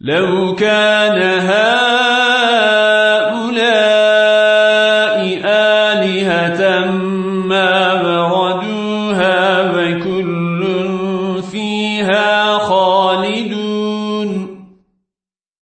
لو كان هؤلاء آلهة ما وردوها وكل فيها خالدون.